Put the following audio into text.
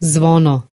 zvono.